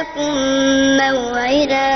لَكُم مَّوْعِدًا